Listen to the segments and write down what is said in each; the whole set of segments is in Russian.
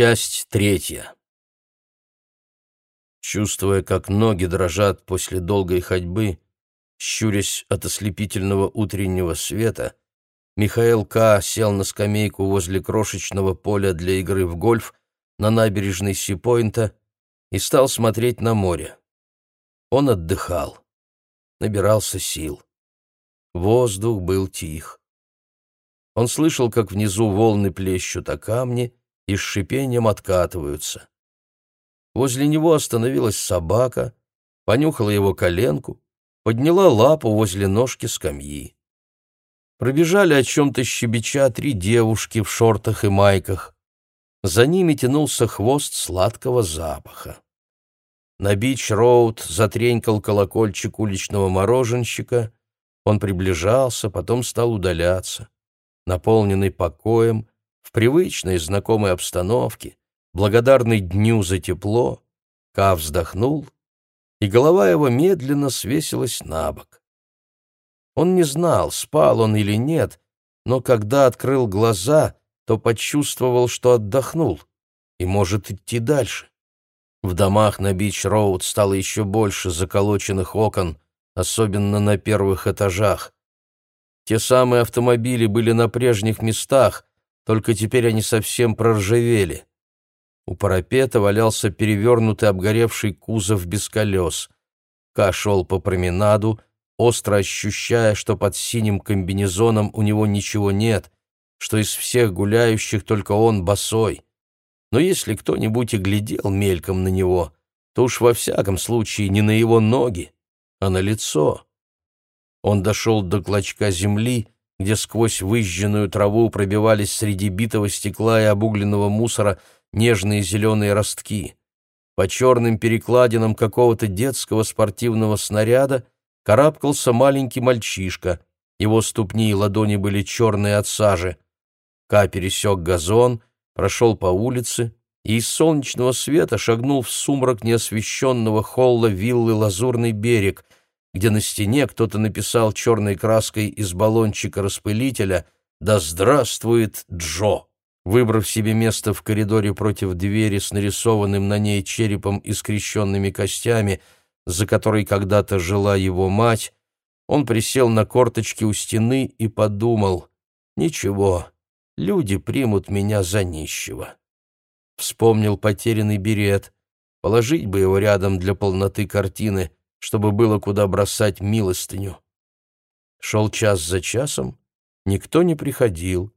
Часть третья. Чувствуя, как ноги дрожат после долгой ходьбы, щурясь от ослепительного утреннего света, Михаил К. сел на скамейку возле крошечного поля для игры в гольф на набережной Сипойнта и стал смотреть на море. Он отдыхал, набирался сил. Воздух был тих. Он слышал, как внизу волны плещут о камни и с шипением откатываются. Возле него остановилась собака, понюхала его коленку, подняла лапу возле ножки скамьи. Пробежали о чем-то щебеча три девушки в шортах и майках. За ними тянулся хвост сладкого запаха. На бич-роуд затренькал колокольчик уличного мороженщика. Он приближался, потом стал удаляться. Наполненный покоем, в привычной знакомой обстановке, благодарный дню за тепло, Ка вздохнул, и голова его медленно свесилась на бок. Он не знал, спал он или нет, но когда открыл глаза, то почувствовал, что отдохнул и может идти дальше. В домах на Бич-Роуд стало еще больше заколоченных окон, особенно на первых этажах. Те самые автомобили были на прежних местах, только теперь они совсем проржавели. У парапета валялся перевернутый обгоревший кузов без колес. Ка шел по променаду, остро ощущая, что под синим комбинезоном у него ничего нет, что из всех гуляющих только он босой. Но если кто-нибудь и глядел мельком на него, то уж во всяком случае не на его ноги, а на лицо. Он дошел до клочка земли, где сквозь выжженную траву пробивались среди битого стекла и обугленного мусора нежные зеленые ростки. По черным перекладинам какого-то детского спортивного снаряда карабкался маленький мальчишка. Его ступни и ладони были черные от сажи. Ка пересек газон, прошел по улице и из солнечного света шагнул в сумрак неосвещенного холла виллы «Лазурный берег», где на стене кто-то написал черной краской из баллончика-распылителя «Да здравствует Джо!». Выбрав себе место в коридоре против двери с нарисованным на ней черепом и скрещенными костями, за которой когда-то жила его мать, он присел на корточки у стены и подумал «Ничего, люди примут меня за нищего». Вспомнил потерянный берет, положить бы его рядом для полноты картины — чтобы было куда бросать милостыню. Шел час за часом, никто не приходил.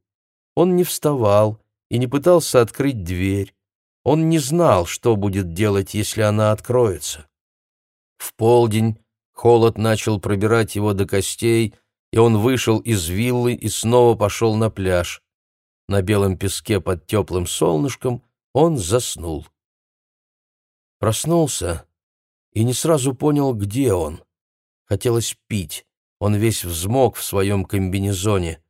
Он не вставал и не пытался открыть дверь. Он не знал, что будет делать, если она откроется. В полдень холод начал пробирать его до костей, и он вышел из виллы и снова пошел на пляж. На белом песке под теплым солнышком он заснул. Проснулся и не сразу понял, где он. Хотелось пить, он весь взмок в своем комбинезоне.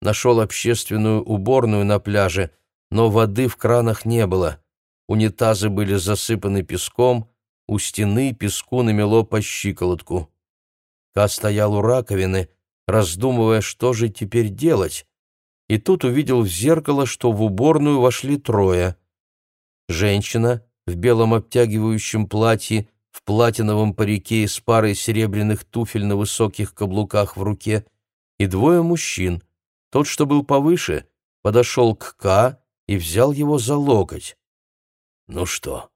Нашел общественную уборную на пляже, но воды в кранах не было. Унитазы были засыпаны песком, у стены песку намело по щиколотку. Ка стоял у раковины, раздумывая, что же теперь делать, и тут увидел в зеркало, что в уборную вошли трое. Женщина в белом обтягивающем платье в платиновом парике и с парой серебряных туфель на высоких каблуках в руке, и двое мужчин. Тот, что был повыше, подошел к Ка и взял его за локоть. «Ну что,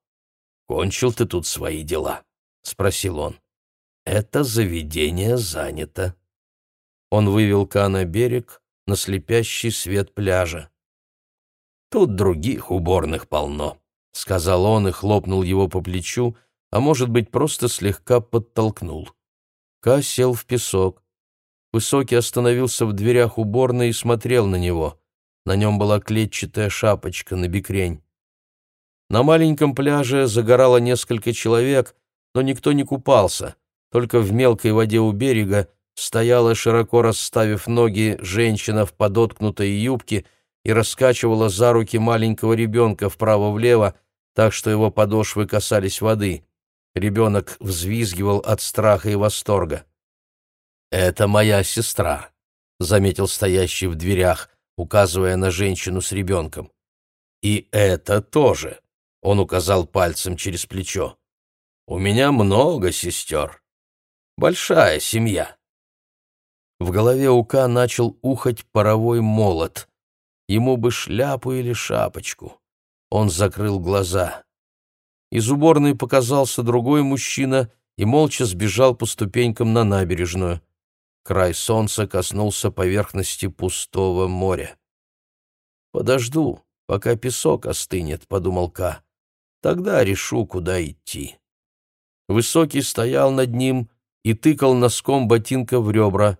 кончил ты тут свои дела?» — спросил он. «Это заведение занято». Он вывел Ка на берег, на слепящий свет пляжа. «Тут других уборных полно», — сказал он и хлопнул его по плечу, а может быть, просто слегка подтолкнул. Ка сел в песок. Высокий остановился в дверях уборной и смотрел на него. На нем была клетчатая шапочка на бикрень. На маленьком пляже загорало несколько человек, но никто не купался. Только в мелкой воде у берега стояла, широко расставив ноги, женщина в подоткнутой юбке и раскачивала за руки маленького ребенка вправо-влево, так что его подошвы касались воды. Ребенок взвизгивал от страха и восторга. «Это моя сестра», — заметил стоящий в дверях, указывая на женщину с ребенком. И это тоже, — он указал пальцем через плечо. У меня много сестер. Большая семья. В голове у Ка начал ухать паровой молот. Ему бы шляпу или шапочку. Он закрыл глаза. Из уборной показался другой мужчина и молча сбежал по ступенькам на набережную. Край солнца коснулся поверхности пустого моря. «Подожду, пока песок остынет», — подумал Ка. «Тогда решу, куда идти». Высокий стоял над ним и тыкал носком ботинка в ребра.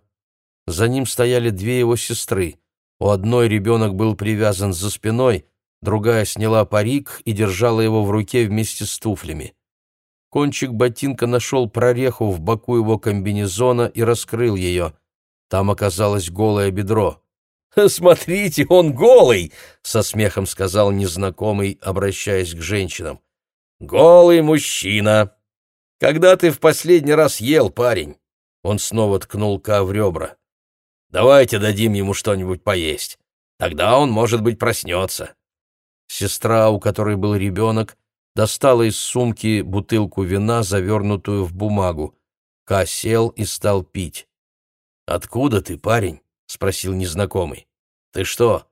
За ним стояли две его сестры. У одной ребенок был привязан за спиной, другая сняла парик и держала его в руке вместе с туфлями. Кончик ботинка нашел прореху в боку его комбинезона и раскрыл ее. Там оказалось голое бедро. «Смотрите, он голый!» — со смехом сказал незнакомый, обращаясь к женщинам. «Голый мужчина! Когда ты в последний раз ел, парень?» Он снова ткнул Ка в ребра. «Давайте дадим ему что-нибудь поесть. Тогда он, может быть, проснется». Сестра, у которой был ребенок, достала из сумки бутылку вина, завернутую в бумагу. Ка сел и стал пить. «Откуда ты, парень?» — спросил незнакомый. «Ты что,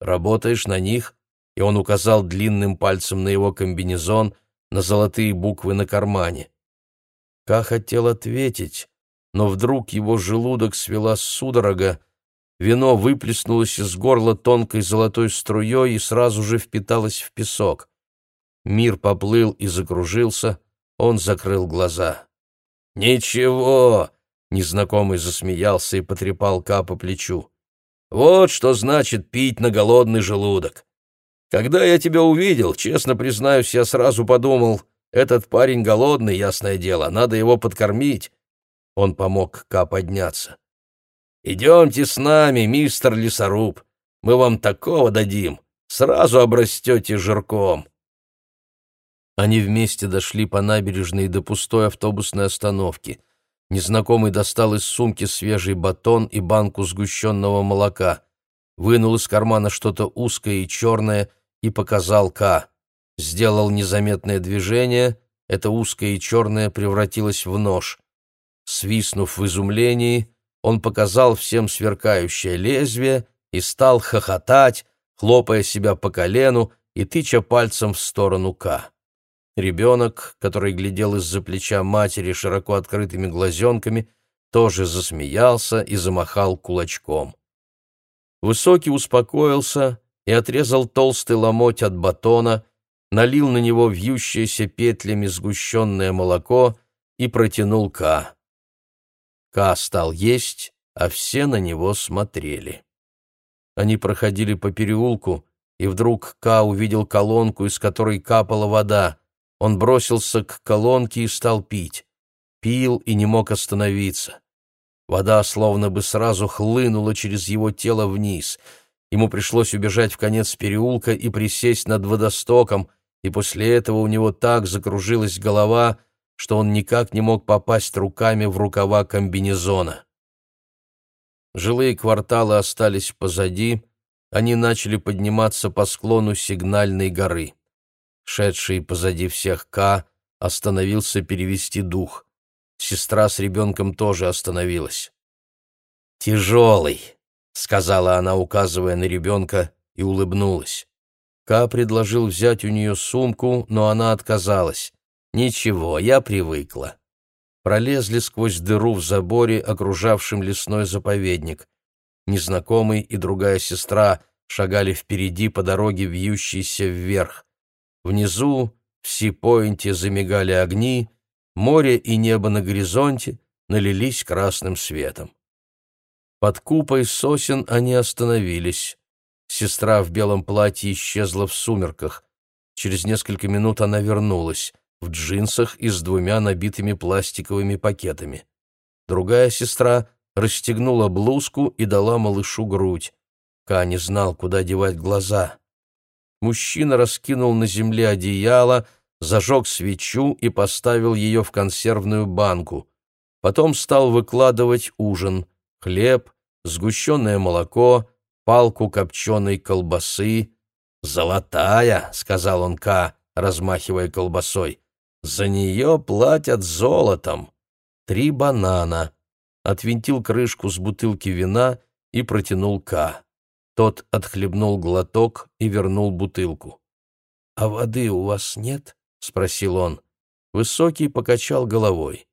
работаешь на них?» И он указал длинным пальцем на его комбинезон, на золотые буквы на кармане. Ка хотел ответить, но вдруг его желудок свела судорога, Вино выплеснулось из горла тонкой золотой струей и сразу же впиталось в песок. Мир поплыл и закружился, он закрыл глаза. «Ничего!» — незнакомый засмеялся и потрепал Ка по плечу. «Вот что значит пить на голодный желудок. Когда я тебя увидел, честно признаюсь, я сразу подумал, этот парень голодный, ясное дело, надо его подкормить». Он помог Ка подняться. «Идемте с нами, мистер лесоруб, мы вам такого дадим, сразу обрастете жирком». Они вместе дошли по набережной до пустой автобусной остановки. Незнакомый достал из сумки свежий батон и банку сгущенного молока, вынул из кармана что-то узкое и черное и показал Ка. Сделал незаметное движение, это узкое и черное превратилось в нож. Свистнув в изумлении, он показал всем сверкающее лезвие и стал хохотать, хлопая себя по колену и тыча пальцем в сторону К. Ребенок, который глядел из-за плеча матери широко открытыми глазенками, тоже засмеялся и замахал кулачком. Высокий успокоился и отрезал толстый ломоть от батона, налил на него вьющееся петлями сгущенное молоко и протянул Ка. Ка стал есть, а все на него смотрели. Они проходили по переулку, и вдруг Ка увидел колонку, из которой капала вода. Он бросился к колонке и стал пить. Пил и не мог остановиться. Вода словно бы сразу хлынула через его тело вниз. Ему пришлось убежать в конец переулка и присесть над водостоком, и после этого у него так закружилась голова, что он никак не мог попасть руками в рукава комбинезона. Жилые кварталы остались позади, они начали подниматься по склону сигнальной горы. Шедший позади всех К остановился перевести дух. Сестра с ребенком тоже остановилась. «Тяжелый», — сказала она, указывая на ребенка, и улыбнулась. Ка предложил взять у нее сумку, но она отказалась. Ничего, я привыкла. Пролезли сквозь дыру в заборе, окружавшем лесной заповедник. Незнакомый и другая сестра шагали впереди по дороге, вьющейся вверх. Внизу, в Си-Пойнте, замигали огни, море и небо на горизонте налились красным светом. Под купой сосен они остановились. Сестра в белом платье исчезла в сумерках. Через несколько минут она вернулась в джинсах и с двумя набитыми пластиковыми пакетами. Другая сестра расстегнула блузку и дала малышу грудь. Ка не знал, куда девать глаза. Мужчина раскинул на земле одеяло, зажег свечу и поставил ее в консервную банку. Потом стал выкладывать ужин — хлеб, сгущенное молоко, палку копченой колбасы. «Золотая», — сказал он Ка, размахивая колбасой. «За нее платят золотом. Три банана». Отвинтил крышку с бутылки вина и протянул Ка. Тот отхлебнул глоток и вернул бутылку. «А воды у вас нет?» — спросил он. Высокий покачал головой.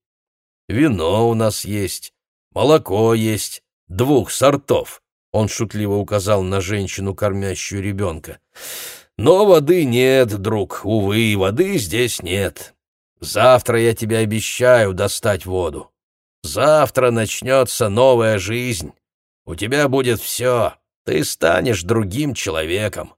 «Вино у нас есть, молоко есть, двух сортов», — он шутливо указал на женщину, кормящую ребенка. «Но воды нет, друг, увы, воды здесь нет. Завтра я тебе обещаю достать воду. Завтра начнется новая жизнь. У тебя будет все, ты станешь другим человеком».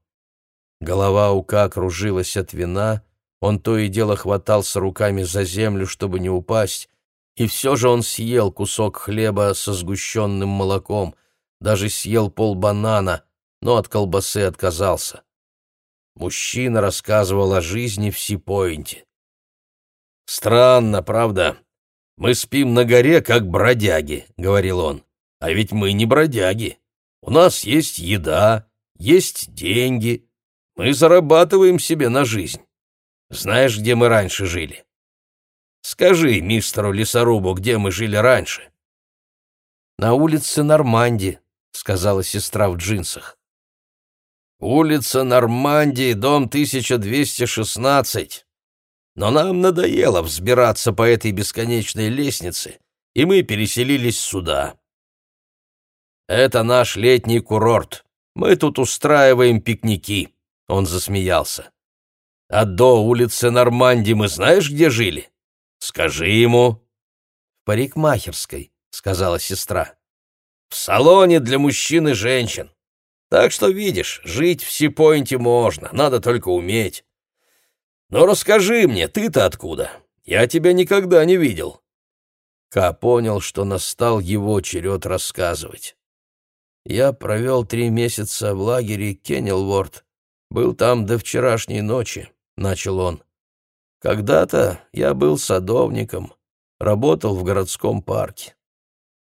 Голова у Ка кружилась от вина, он то и дело хватался руками за землю, чтобы не упасть, и все же он съел кусок хлеба со сгущенным молоком, даже съел пол банана, но от колбасы отказался. Мужчина рассказывал о жизни в Сипоинте. «Странно, правда? Мы спим на горе, как бродяги», — говорил он. «А ведь мы не бродяги. У нас есть еда, есть деньги, мы зарабатываем себе на жизнь. Знаешь, где мы раньше жили? Скажи мистеру лесорубу, где мы жили раньше. На улице Норманди, сказала сестра в джинсах. Улица Нормандии, дом 1216. Но нам надоело взбираться по этой бесконечной лестнице, и мы переселились сюда. Это наш летний курорт. Мы тут устраиваем пикники. Он засмеялся. «А до улицы Норманди мы знаешь, где жили? Скажи ему». «В парикмахерской», — сказала сестра. «В салоне для мужчин и женщин. Так что, видишь, жить в Сипойнте можно, надо только уметь. Но расскажи мне, ты-то откуда? Я тебя никогда не видел». Ка понял, что настал его черед рассказывать. «Я провел три месяца в лагере Кеннелворд был там до вчерашней ночи», — начал он. «Когда-то я был садовником, работал в городском парке.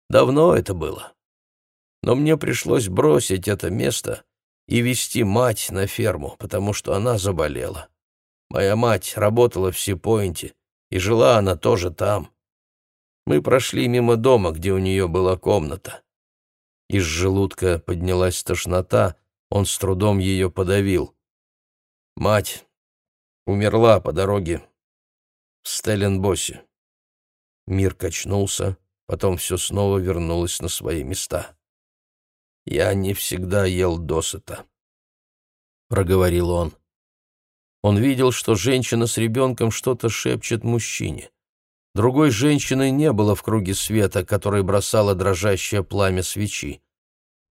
Давно это было. Но мне пришлось бросить это место и вести мать на ферму, потому что она заболела. Моя мать работала в Сипойнте, и жила она тоже там. Мы прошли мимо дома, где у нее была комната. Из желудка поднялась тошнота, он с трудом ее подавил. Мать умерла по дороге в Стелленбосе. Мир качнулся, потом все снова вернулось на свои места. «Я не всегда ел досыта», — проговорил он. Он видел, что женщина с ребенком что-то шепчет мужчине. Другой женщины не было в круге света, который бросало дрожащее пламя свечи.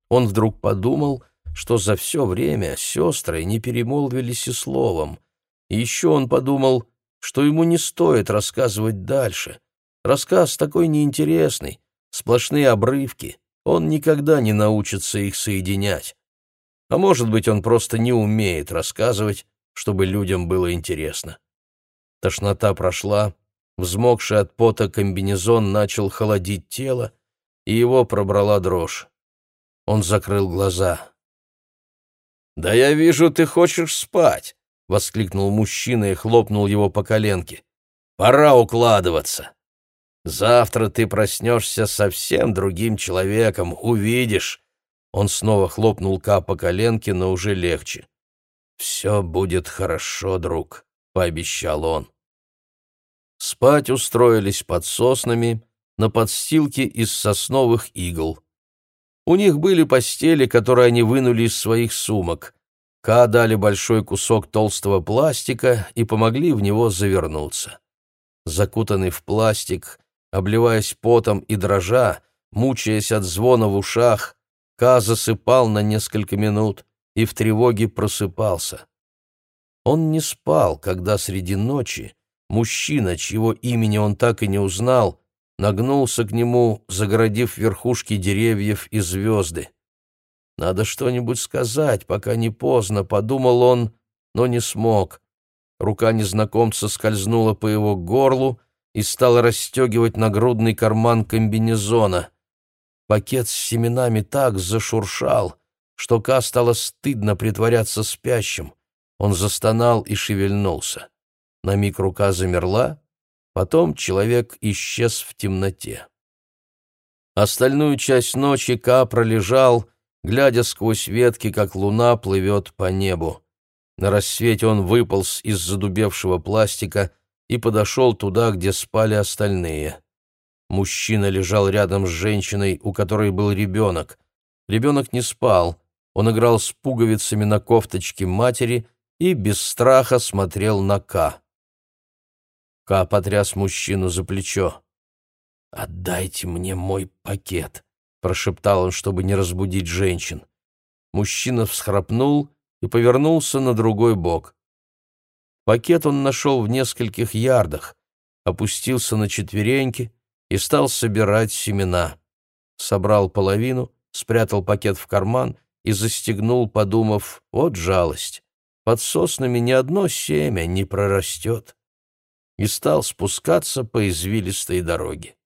Он вдруг подумал, что за все время сестры не перемолвились и словом. Еще он подумал, что ему не стоит рассказывать дальше. Рассказ такой неинтересный, сплошные обрывки, он никогда не научится их соединять. А может быть, он просто не умеет рассказывать, чтобы людям было интересно. Тошнота прошла, взмокший от пота комбинезон начал холодить тело, и его пробрала дрожь. Он закрыл глаза. «Да я вижу, ты хочешь спать!» — воскликнул мужчина и хлопнул его по коленке. «Пора укладываться. Завтра ты проснешься совсем другим человеком, увидишь». Он снова хлопнул Ка по коленке, но уже легче. «Все будет хорошо, друг», — пообещал он. Спать устроились под соснами на подстилке из сосновых игл. У них были постели, которые они вынули из своих сумок. Ка дали большой кусок толстого пластика и помогли в него завернуться. Закутанный в пластик, обливаясь потом и дрожа, мучаясь от звона в ушах, Ка засыпал на несколько минут и в тревоге просыпался. Он не спал, когда среди ночи мужчина, чьего имени он так и не узнал, нагнулся к нему, загородив верхушки деревьев и звезды. «Надо что-нибудь сказать, пока не поздно», — подумал он, но не смог. Рука незнакомца скользнула по его горлу и стала расстегивать нагрудный карман комбинезона. Пакет с семенами так зашуршал, что Ка стало стыдно притворяться спящим. Он застонал и шевельнулся. На миг рука замерла, потом человек исчез в темноте. Остальную часть ночи Ка пролежал, глядя сквозь ветки, как луна плывет по небу. На рассвете он выполз из задубевшего пластика и подошел туда, где спали остальные. Мужчина лежал рядом с женщиной, у которой был ребенок. Ребенок не спал, он играл с пуговицами на кофточке матери и без страха смотрел на Ка. Ка потряс мужчину за плечо. «Отдайте мне мой пакет», — прошептал он, чтобы не разбудить женщин. Мужчина всхрапнул и повернулся на другой бок. Пакет он нашел в нескольких ярдах, опустился на четвереньки и стал собирать семена. Собрал половину, спрятал пакет в карман и застегнул, подумав, вот жалость, под соснами ни одно семя не прорастет. И стал спускаться по извилистой дороге.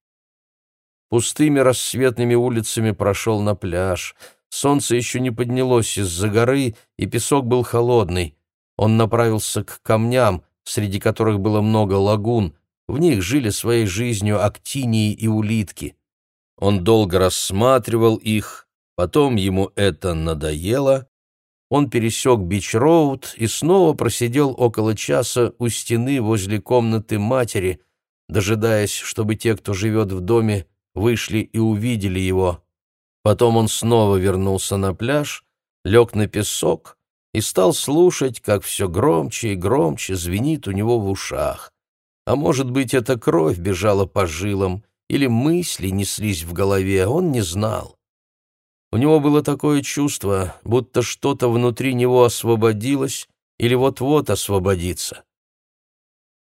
Пустыми рассветными улицами прошел на пляж. Солнце еще не поднялось из-за горы, и песок был холодный. Он направился к камням, среди которых было много лагун. В них жили своей жизнью актинии и улитки. Он долго рассматривал их, потом ему это надоело. Он пересек Бич-Роуд и снова просидел около часа у стены возле комнаты матери, дожидаясь, чтобы те, кто живет в доме, вышли и увидели его. Потом он снова вернулся на пляж, лег на песок и стал слушать, как все громче и громче звенит у него в ушах. А может быть, эта кровь бежала по жилам, или мысли неслись в голове, он не знал. У него было такое чувство, будто что-то внутри него освободилось или вот-вот освободится.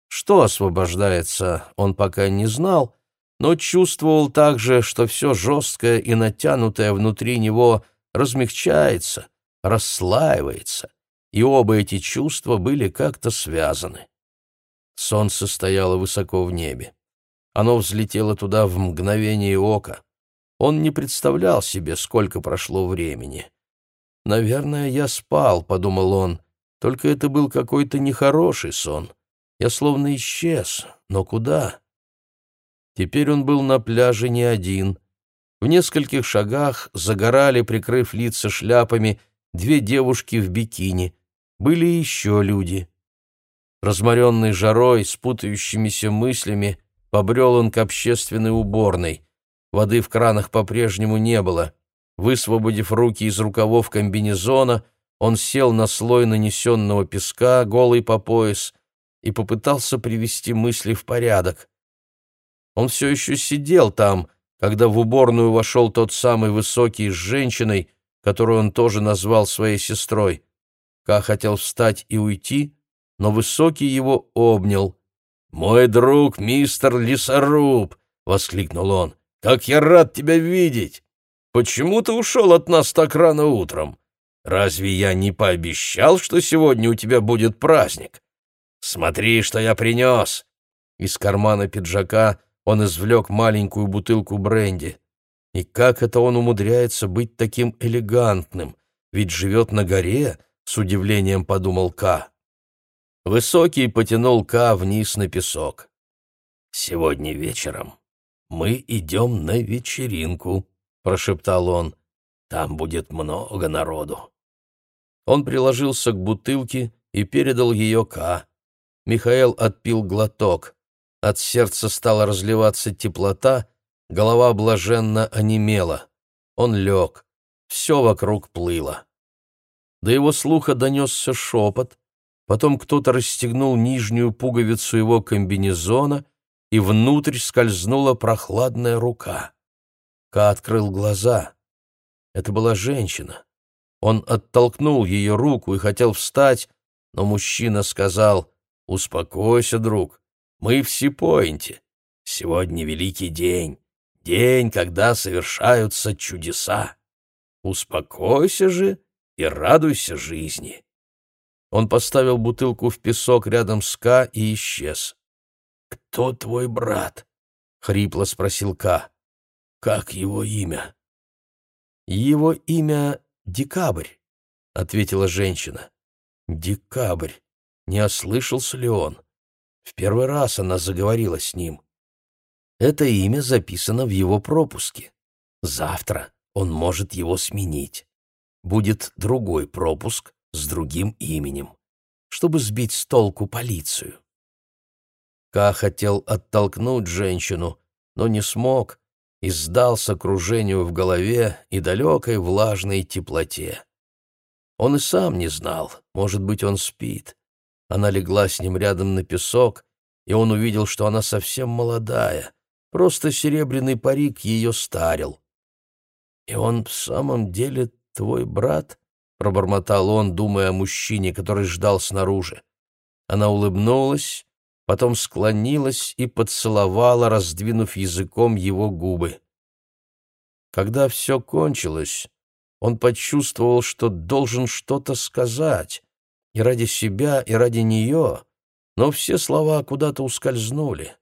Что освобождается, он пока не знал, но чувствовал также, что все жесткое и натянутое внутри него размягчается, расслаивается, и оба эти чувства были как-то связаны. Солнце стояло высоко в небе. Оно взлетело туда в мгновение ока. Он не представлял себе, сколько прошло времени. «Наверное, я спал», — подумал он, — «только это был какой-то нехороший сон. Я словно исчез, но куда?» Теперь он был на пляже не один. В нескольких шагах загорали, прикрыв лица шляпами, две девушки в бикини. Были еще люди. Разморенный жарой, с путающимися мыслями, побрел он к общественной уборной. Воды в кранах по-прежнему не было. Высвободив руки из рукавов комбинезона, он сел на слой нанесенного песка, голый по пояс, и попытался привести мысли в порядок. Он все еще сидел там, когда в уборную вошел тот самый высокий с женщиной, которую он тоже назвал своей сестрой. Ка хотел встать и уйти, но высокий его обнял. «Мой друг, мистер Лесоруб!» — воскликнул он. «Как я рад тебя видеть! Почему ты ушел от нас так рано утром? Разве я не пообещал, что сегодня у тебя будет праздник? Смотри, что я принес!» Из кармана пиджака он извлек маленькую бутылку бренди. И как это он умудряется быть таким элегантным? Ведь живет на горе, с удивлением подумал Ка. Высокий потянул Ка вниз на песок. «Сегодня вечером мы идем на вечеринку», — прошептал он. «Там будет много народу». Он приложился к бутылке и передал ее Ка. Михаил отпил глоток. От сердца стала разливаться теплота, голова блаженно онемела. Он лег. Все вокруг плыло. До его слуха донесся шепот, потом кто-то расстегнул нижнюю пуговицу его комбинезона, и внутрь скользнула прохладная рука. Ка открыл глаза. Это была женщина. Он оттолкнул ее руку и хотел встать, но мужчина сказал «Успокойся, друг, мы в Сипоинте. Сегодня великий день, день, когда совершаются чудеса. Успокойся же и радуйся жизни. Он поставил бутылку в песок рядом с Ка и исчез. «Кто твой брат?» — хрипло спросил Ка. «Как его имя?» «Его имя декабрь», — ответила женщина. «Декабрь. Не ослышался ли он?» В первый раз она заговорила с ним. Это имя записано в его пропуске. Завтра он может его сменить. Будет другой пропуск с другим именем, чтобы сбить с толку полицию. Ка хотел оттолкнуть женщину, но не смог и сдался окружению в голове и далекой влажной теплоте. Он и сам не знал, может быть, он спит. Она легла с ним рядом на песок, и он увидел, что она совсем молодая, просто серебряный парик ее старил. «И он в самом деле твой брат?» — пробормотал он, думая о мужчине, который ждал снаружи. Она улыбнулась, потом склонилась и поцеловала, раздвинув языком его губы. Когда все кончилось, он почувствовал, что должен что-то сказать, и ради себя, и ради нее, но все слова куда-то ускользнули.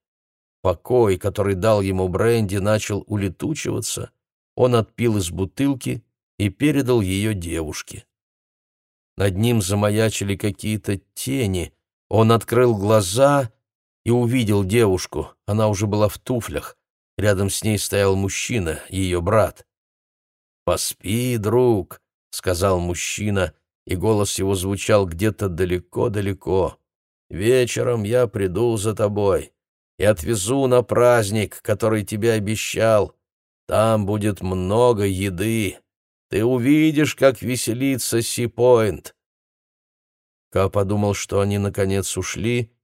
Покой, который дал ему Бренди, начал улетучиваться, он отпил из бутылки и передал ее девушке. Над ним замаячили какие-то тени, он открыл глаза и увидел девушку, она уже была в туфлях, рядом с ней стоял мужчина, ее брат. «Поспи, друг», — сказал мужчина, и голос его звучал где-то далеко-далеко. «Вечером я приду за тобой и отвезу на праздник, который тебе обещал. Там будет много еды. Ты увидишь, как веселится Си-Пойнт». Ка подумал, что они наконец ушли,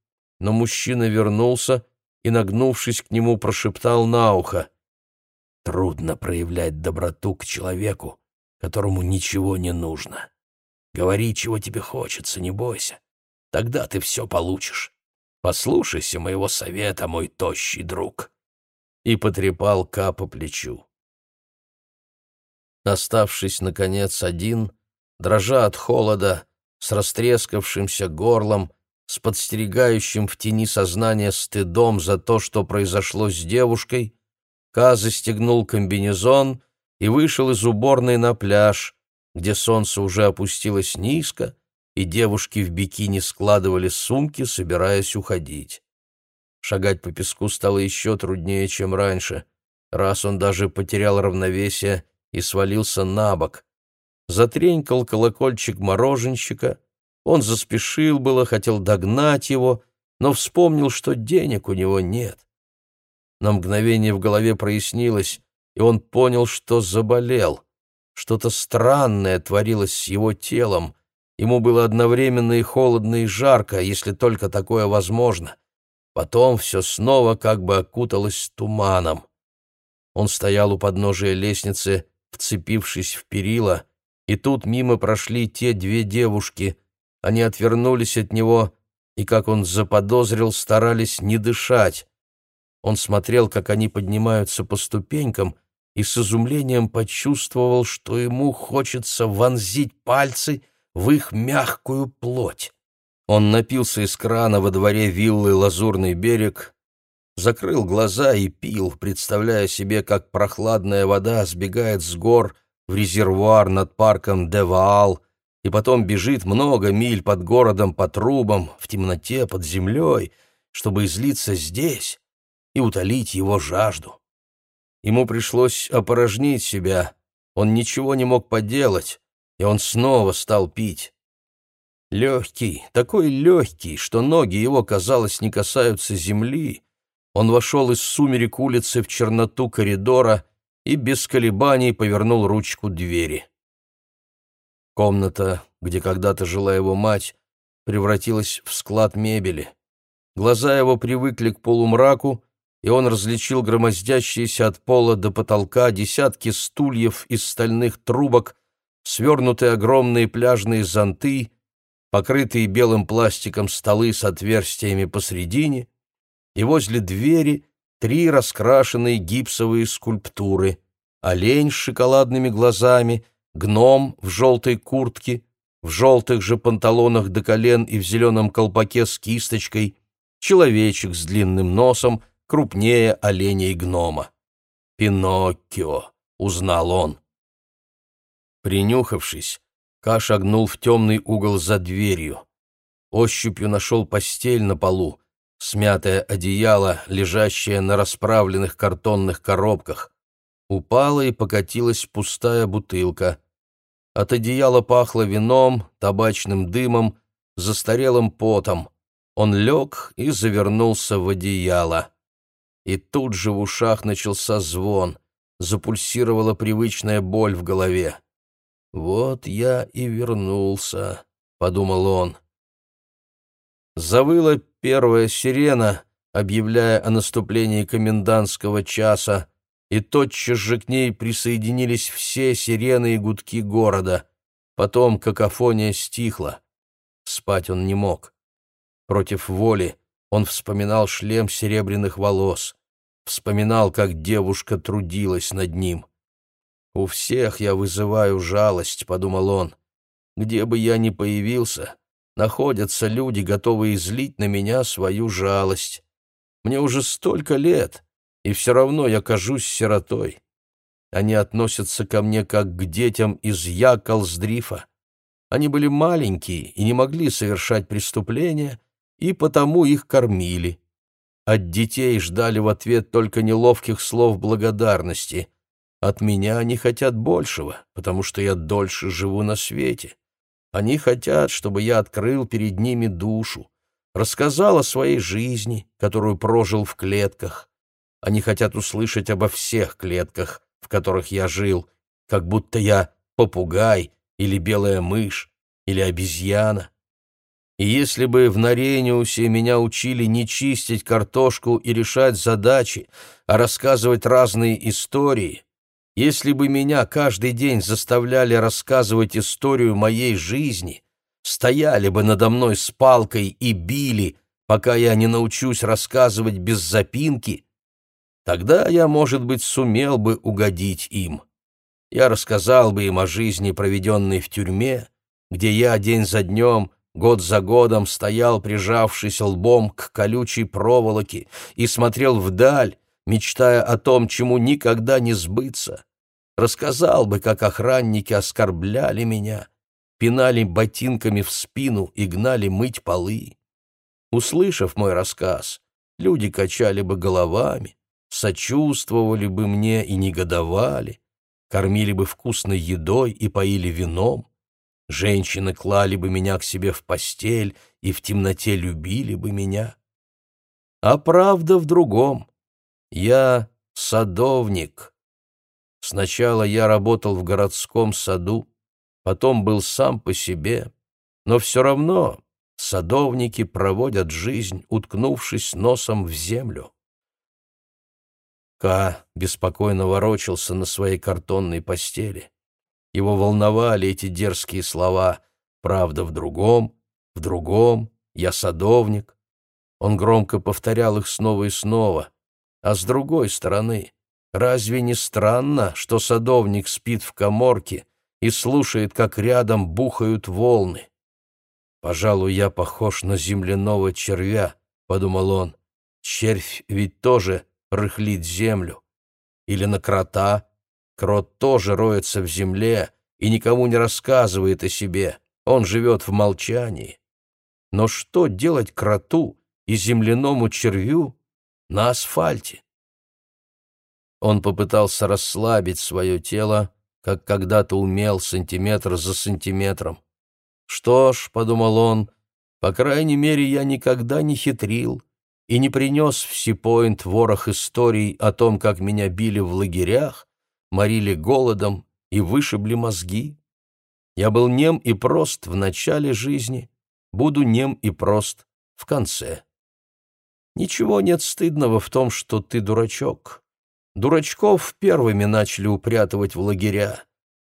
но мужчина вернулся и, нагнувшись к нему, прошептал на ухо. «Трудно проявлять доброту к человеку, которому ничего не нужно. Говори, чего тебе хочется, не бойся. Тогда ты все получишь. Послушайся моего совета, мой тощий друг» и потрепал Ка по плечу. Оставшись, наконец, один, дрожа от холода, с растрескавшимся горлом, с подстерегающим в тени сознания стыдом за то, что произошло с девушкой, Ка застегнул комбинезон и вышел из уборной на пляж, где солнце уже опустилось низко, и девушки в бикини складывали сумки, собираясь уходить. Шагать по песку стало еще труднее, чем раньше. Раз он даже потерял равновесие и свалился на бок. Затренькал колокольчик мороженщика. Он заспешил было, хотел догнать его, но вспомнил, что денег у него нет. На мгновение в голове прояснилось, и он понял, что заболел. Что-то странное творилось с его телом. Ему было одновременно и холодно, и жарко, если только такое возможно. Потом все снова как бы окуталось туманом. Он стоял у подножия лестницы, вцепившись в перила, и тут мимо прошли те две девушки. Они отвернулись от него и, как он заподозрил, старались не дышать. Он смотрел, как они поднимаются по ступенькам, и с изумлением почувствовал, что ему хочется вонзить пальцы в их мягкую плоть. Он напился из крана во дворе виллы «Лазурный берег», закрыл глаза и пил, представляя себе, как прохладная вода сбегает с гор в резервуар над парком Деваал и потом бежит много миль под городом по трубам, в темноте, под землей, чтобы излиться здесь и утолить его жажду. Ему пришлось опорожнить себя, он ничего не мог поделать, и он снова стал пить. Легкий, такой легкий, что ноги его, казалось, не касаются земли. Он вошел из сумерек улицы в черноту коридора и без колебаний повернул ручку двери. Комната, где когда-то жила его мать, превратилась в склад мебели. Глаза его привыкли к полумраку, и он различил громоздящиеся от пола до потолка десятки стульев из стальных трубок, свернутые огромные пляжные зонты — покрытые белым пластиком столы с отверстиями посредине, и возле двери три раскрашенные гипсовые скульптуры — олень с шоколадными глазами, гном в желтой куртке, в желтых же панталонах до колен и в зеленом колпаке с кисточкой, человечек с длинным носом, крупнее оленя гнома. «Пиноккио», — узнал он. Принюхавшись, Ка шагнул в темный угол за дверью. Ощупью нашел постель на полу, смятое одеяло, лежащее на расправленных картонных коробках. Упала и покатилась пустая бутылка. От одеяла пахло вином, табачным дымом, застарелым потом. Он лег и завернулся в одеяло. И тут же в ушах начался звон, запульсировала привычная боль в голове. «Вот я и вернулся», — подумал он. Завыла первая сирена, объявляя о наступлении комендантского часа, и тотчас же к ней присоединились все сирены и гудки города. Потом какофония стихла. Спать он не мог. Против воли он вспоминал шлем серебряных волос, вспоминал, как девушка трудилась над ним. «У всех я вызываю жалость», — подумал он. «Где бы я ни появился, находятся люди, готовые излить на меня свою жалость. Мне уже столько лет, и все равно я кажусь сиротой. Они относятся ко мне как к детям из Яколсдрифа. Они были маленькие и не могли совершать преступления, и потому их кормили. От детей ждали в ответ только неловких слов благодарности. От меня они хотят большего, потому что я дольше живу на свете. Они хотят, чтобы я открыл перед ними душу, рассказал о своей жизни, которую прожил в клетках. Они хотят услышать обо всех клетках, в которых я жил, как будто я попугай или белая мышь или обезьяна. И если бы в Нарениусе меня учили не чистить картошку и решать задачи, а рассказывать разные истории, если бы меня каждый день заставляли рассказывать историю моей жизни, стояли бы надо мной с палкой и били, пока я не научусь рассказывать без запинки, тогда я, может быть, сумел бы угодить им. Я рассказал бы им о жизни, проведенной в тюрьме, где я день за днем, год за годом стоял, прижавшись лбом к колючей проволоке, и смотрел вдаль, мечтая о том, чему никогда не сбыться. Рассказал бы, как охранники оскорбляли меня, пинали ботинками в спину и гнали мыть полы. Услышав мой рассказ, люди качали бы головами, сочувствовали бы мне и негодовали, кормили бы вкусной едой и поили вином. Женщины клали бы меня к себе в постель и в темноте любили бы меня. А правда в другом. Я садовник. Сначала я работал в городском саду, потом был сам по себе, но все равно садовники проводят жизнь, уткнувшись носом в землю. Ка беспокойно ворочался на своей картонной постели. Его волновали эти дерзкие слова «правда в другом», «в другом», «я садовник». Он громко повторял их снова и снова. А с другой стороны, разве не странно, что садовник спит в коморке и слушает, как рядом бухают волны? «Пожалуй, я похож на земляного червя», — подумал он. «Червь ведь тоже рыхлит землю. Или на крота. Крот тоже роется в земле и никому не рассказывает о себе. Он живет в молчании. Но что делать кроту и земляному червю на асфальте. Он попытался расслабить свое тело, как когда-то умел сантиметр за сантиметром. «Что ж», — подумал он, — «по крайней мере, я никогда не хитрил и не принес в Сипоинт ворох историй о том, как меня били в лагерях, морили голодом и вышибли мозги. Я был нем и прост в начале жизни, буду нем и прост в конце». Ничего нет стыдного в том, что ты дурачок. Дурачков первыми начали упрятывать в лагеря,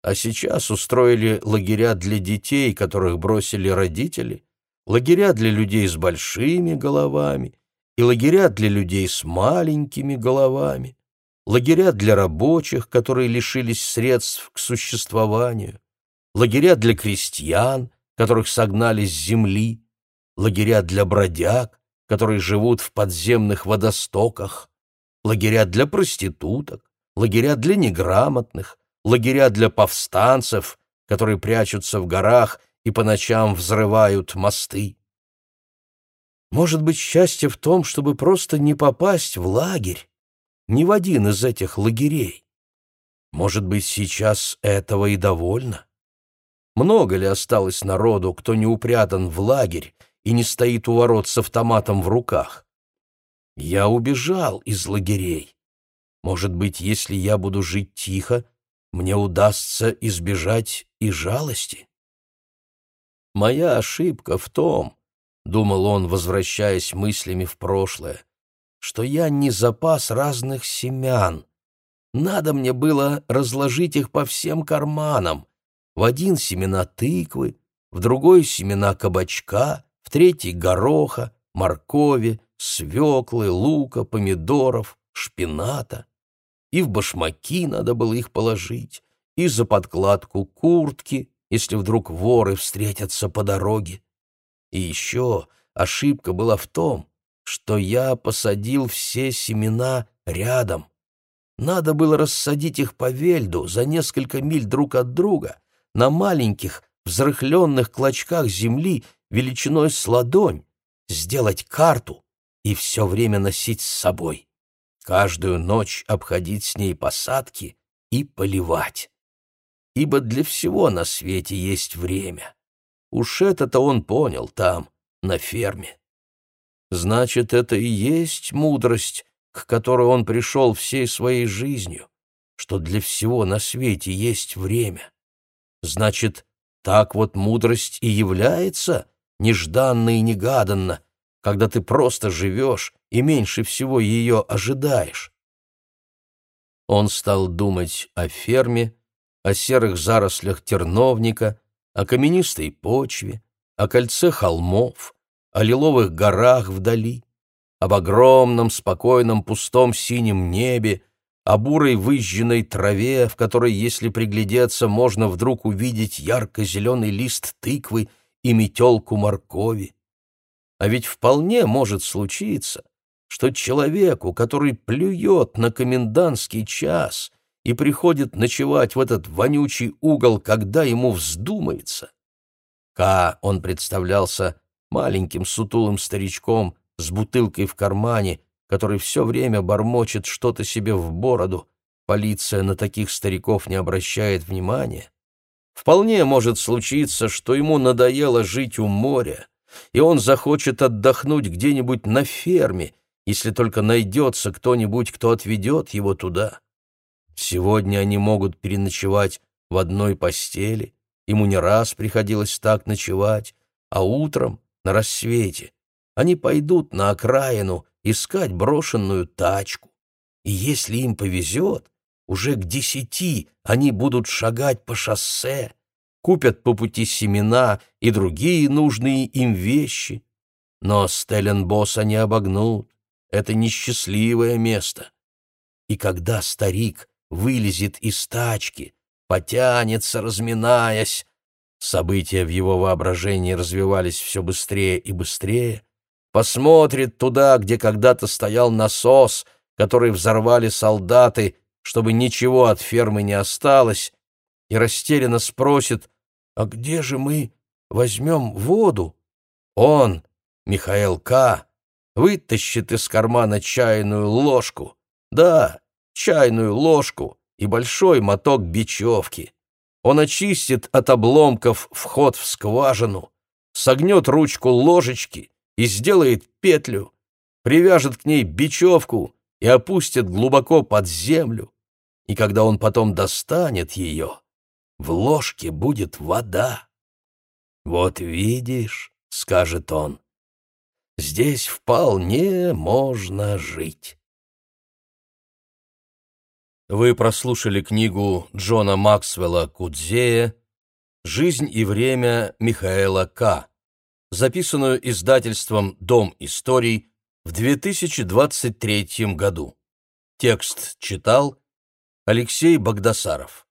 а сейчас устроили лагеря для детей, которых бросили родители, лагеря для людей с большими головами и лагеря для людей с маленькими головами, лагеря для рабочих, которые лишились средств к существованию, лагеря для крестьян, которых согнали с земли, лагеря для бродяг, которые живут в подземных водостоках, лагеря для проституток, лагеря для неграмотных, лагеря для повстанцев, которые прячутся в горах и по ночам взрывают мосты. Может быть, счастье в том, чтобы просто не попасть в лагерь, ни в один из этих лагерей. Может быть, сейчас этого и довольно? Много ли осталось народу, кто не упрятан в лагерь и не стоит у ворот с автоматом в руках? Я убежал из лагерей. Может быть, если я буду жить тихо, мне удастся избежать и жалости? Моя ошибка в том, — думал он, возвращаясь мыслями в прошлое, — что я не запас разных семян. Надо мне было разложить их по всем карманам. В один семена тыквы, в другой семена кабачка, в третий гороха, моркови, свеклы, лука, помидоров, шпината. И в башмаки надо было их положить, и за подкладку куртки, если вдруг воры встретятся по дороге. И еще ошибка была в том, что я посадил все семена рядом. Надо было рассадить их по вельду за несколько миль друг от друга на маленьких, взрыхленных клочках земли величиной с ладонь, сделать карту и все время носить с собой. Каждую ночь обходить с ней посадки и поливать. Ибо для всего на свете есть время. Уж это-то он понял там, на ферме. Значит, это и есть мудрость, к которой он пришел всей своей жизнью, что для всего на свете есть время. Значит, так вот мудрость и является нежданно и негаданно, когда ты просто живешь и меньше всего ее ожидаешь. Он стал думать о ферме, о серых зарослях терновника, о каменистой почве, о кольце холмов, о лиловых горах вдали, об огромном, спокойном, пустом синем небе, о бурой выжженной траве, в которой, если приглядеться, можно вдруг увидеть ярко-зеленый лист тыквы и метелку моркови. А ведь вполне может случиться, что человеку, который плюет на комендантский час и приходит ночевать в этот вонючий угол, когда ему вздумается, К он представлялся маленьким сутулым старичком с бутылкой в кармане, который все время бормочет что-то себе в бороду, полиция на таких стариков не обращает внимания. Вполне может случиться, что ему надоело жить у моря, и он захочет отдохнуть где-нибудь на ферме, если только найдется кто-нибудь, кто отведет его туда. Сегодня они могут переночевать в одной постели, ему не раз приходилось так ночевать, а утром, на рассвете, они пойдут на окраину искать брошенную тачку. И если им повезет, уже к десяти они будут шагать по шоссе, купят по пути семена и другие нужные им вещи. Но Стелленбосса они обогнут. Это несчастливое место. И когда старик вылезет из тачки, потянется, разминаясь, события в его воображении развивались все быстрее и быстрее, посмотрит туда, где когда-то стоял насос, который взорвали солдаты, чтобы ничего от фермы не осталось, и растерянно спросит, а где же мы возьмем воду? Он, Михаил К., вытащит из кармана чайную ложку. Да, чайную ложку и большой моток бечевки. Он очистит от обломков вход в скважину, согнет ручку ложечки и сделает петлю, привяжет к ней бечевку и опустит глубоко под землю. И когда он потом достанет ее, в ложке будет вода. «Вот видишь», — скажет он, — «здесь вполне можно жить». Вы прослушали книгу Джона Максвелла Кудзея «Жизнь и время Михаэла К», записанную издательством «Дом историй» в 2023 году. Текст читал Алексей Богдасаров.